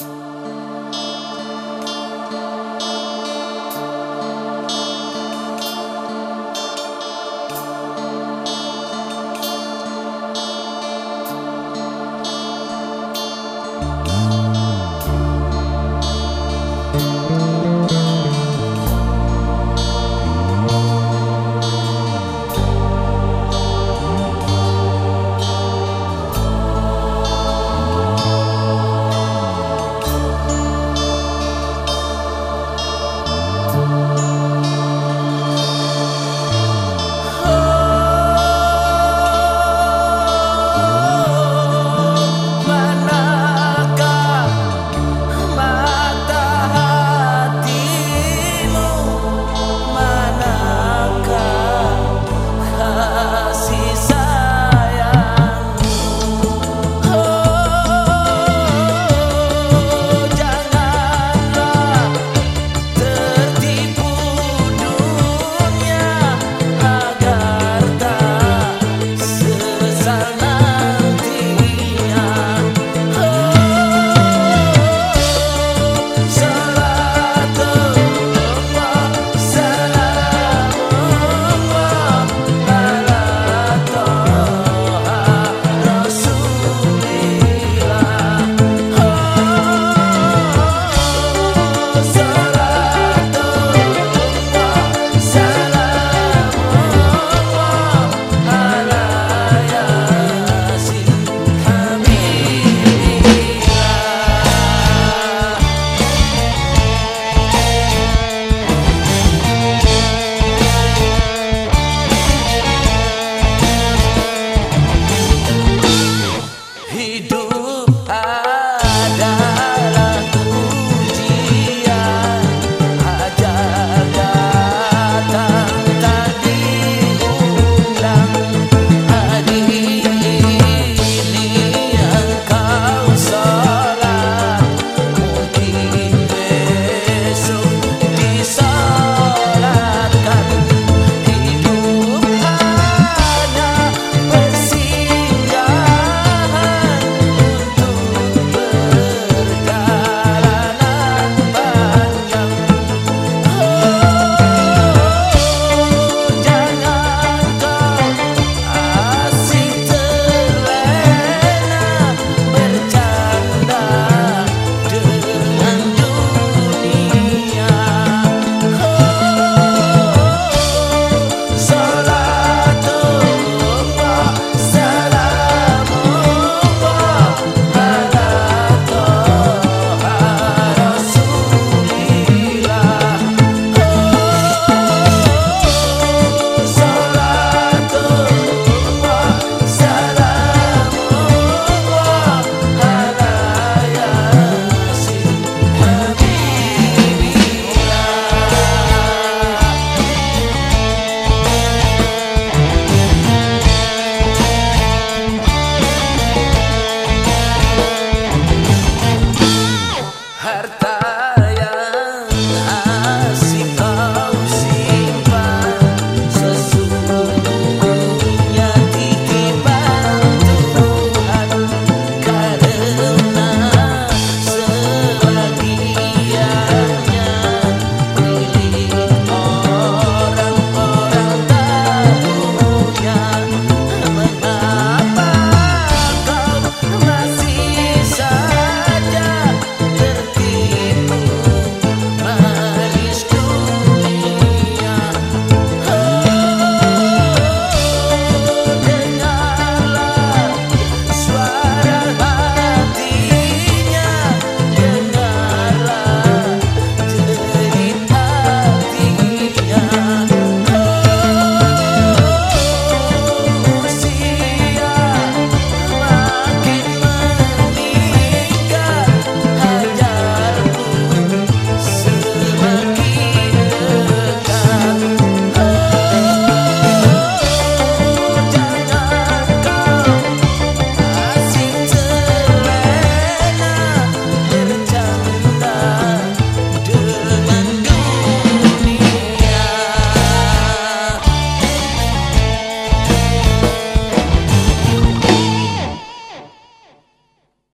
Oh